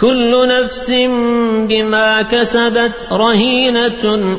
كل نفس بما كسبت رهينة